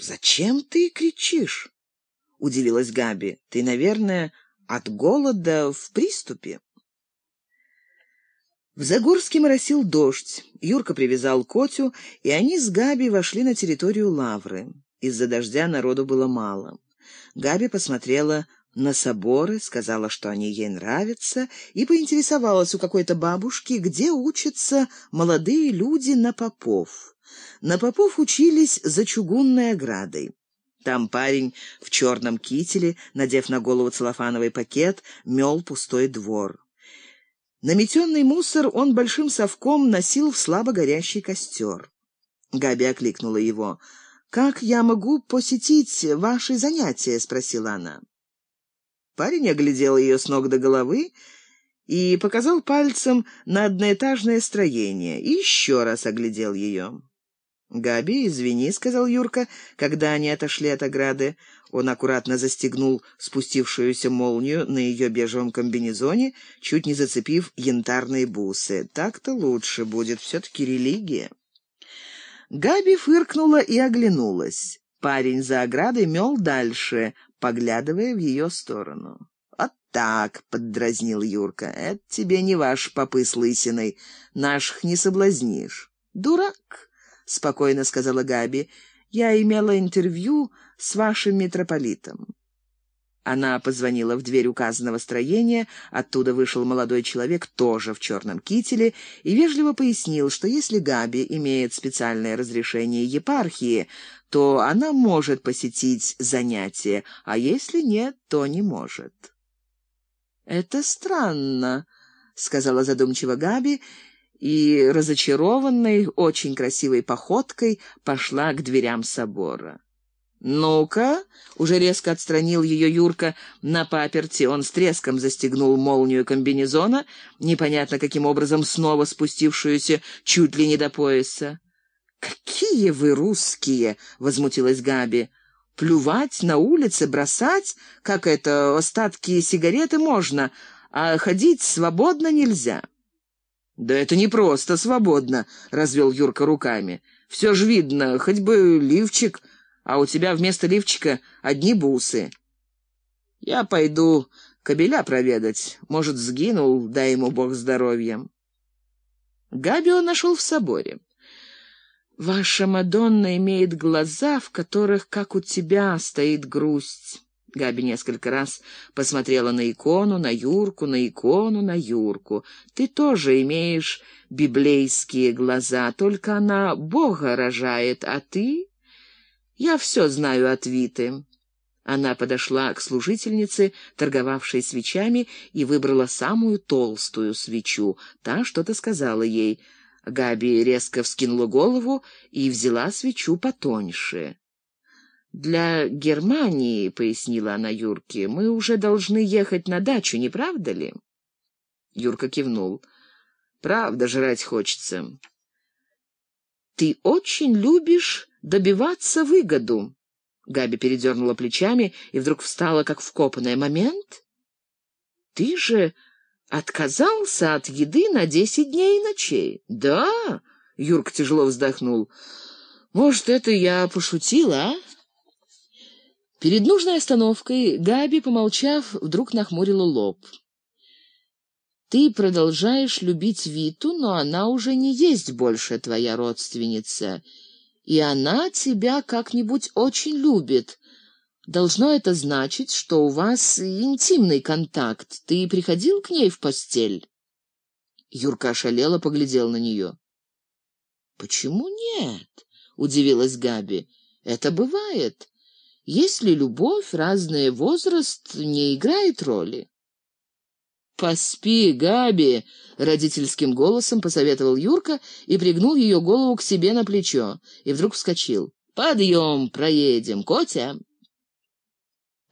«Зачем ты кричишь?» — удивилась Габи. «Ты, наверное, от голода в приступе?» В Загорске моросил дождь. Юрка привязал Котю, и они с Габи вошли на территорию лавры. Из-за дождя народу было мало. Габи посмотрела на соборы, сказала, что они ей нравятся, и поинтересовалась у какой-то бабушки, где учатся молодые люди на попов. На попов учились за чугунной оградой. Там парень в черном кителе, надев на голову целлофановый пакет, мел пустой двор. Наметенный мусор он большим совком носил в слабо горящий костер. Габи окликнула его. «Как я могу посетить ваши занятия?» — спросила она. Парень оглядел ее с ног до головы и показал пальцем на одноэтажное строение, и еще раз оглядел ее. «Габи, извини», — сказал Юрка, когда они отошли от ограды. Он аккуратно застегнул спустившуюся молнию на ее бежевом комбинезоне, чуть не зацепив янтарные бусы. «Так-то лучше будет, все-таки религия». Габи фыркнула и оглянулась. Парень за оградой мел дальше, поглядывая в ее сторону. «Вот так», — поддразнил Юрка, — «это тебе не ваш попы с лысиной, наших не соблазнишь». «Дурак», — спокойно сказала Габи. «Я имела интервью с вашим митрополитом». Она позвонила в дверь указанного строения, оттуда вышел молодой человек, тоже в черном кителе, и вежливо пояснил, что если Габи имеет специальное разрешение епархии, то она может посетить занятия, а если нет, то не может. «Это странно», — сказала задумчиво Габи, и, разочарованной, очень красивой походкой пошла к дверям собора. «Ну-ка!» — уже резко отстранил ее Юрка на паперти. Он с треском застегнул молнию комбинезона, непонятно каким образом снова спустившуюся чуть ли не до пояса. «Какие вы русские!» — возмутилась Габи. «Плювать на улице, бросать, как это, остатки сигареты можно, а ходить свободно нельзя». «Да это не просто свободно», — развел Юрка руками. «Все ж видно, хоть бы лифчик, а у тебя вместо лифчика одни бусы». «Я пойду кобеля проведать. Может, сгинул, дай ему бог здоровья». Габи он нашел в соборе. «Ваша Мадонна имеет глаза, в которых, как у тебя, стоит грусть». Габи несколько раз посмотрела на икону, на Юрку, на икону, на Юрку. «Ты тоже имеешь библейские глаза, только она Бога рожает, а ты...» «Я все знаю от Виты». Она подошла к служительнице, торговавшей свечами, и выбрала самую толстую свечу. Та что-то сказала ей. Габи резко вскинула голову и взяла свечу потоньше. «Для Германии, — пояснила она Юрке, — мы уже должны ехать на дачу, не правда ли?» Юрка кивнул. «Правда, жрать хочется». «Ты очень любишь добиваться выгоду». Габи передернула плечами и вдруг встала, как вкопанная. «Момент? Ты же отказался от еды на десять дней и ночей?» «Да?» — Юрка тяжело вздохнул. «Может, это я пошутила, а?» Перед нужной остановкой Габи, помолчав, вдруг нахмурила лоб. «Ты продолжаешь любить Виту, но она уже не есть больше твоя родственница, и она тебя как-нибудь очень любит. Должно это значить, что у вас интимный контакт. Ты приходил к ней в постель?» Юрка ошалела, поглядел на нее. «Почему нет?» — удивилась Габи. «Это бывает. Если любовь, разный возраст не играет роли. «Поспи, Габи!» — родительским голосом посоветовал Юрка и пригнул ее голову к себе на плечо. И вдруг вскочил. «Подъем, проедем, Котя!»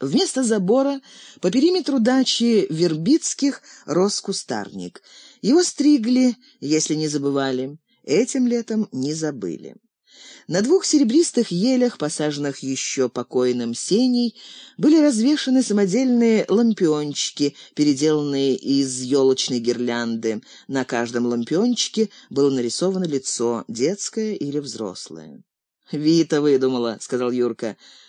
Вместо забора по периметру дачи Вербицких рос кустарник. Его стригли, если не забывали. Этим летом не забыли. На двух серебристых елях, посаженных еще покойным сеней, были развешаны самодельные лампиончики, переделанные из елочной гирлянды. На каждом лампиончике было нарисовано лицо, детское или взрослое. «Вита выдумала», — сказал Юрка.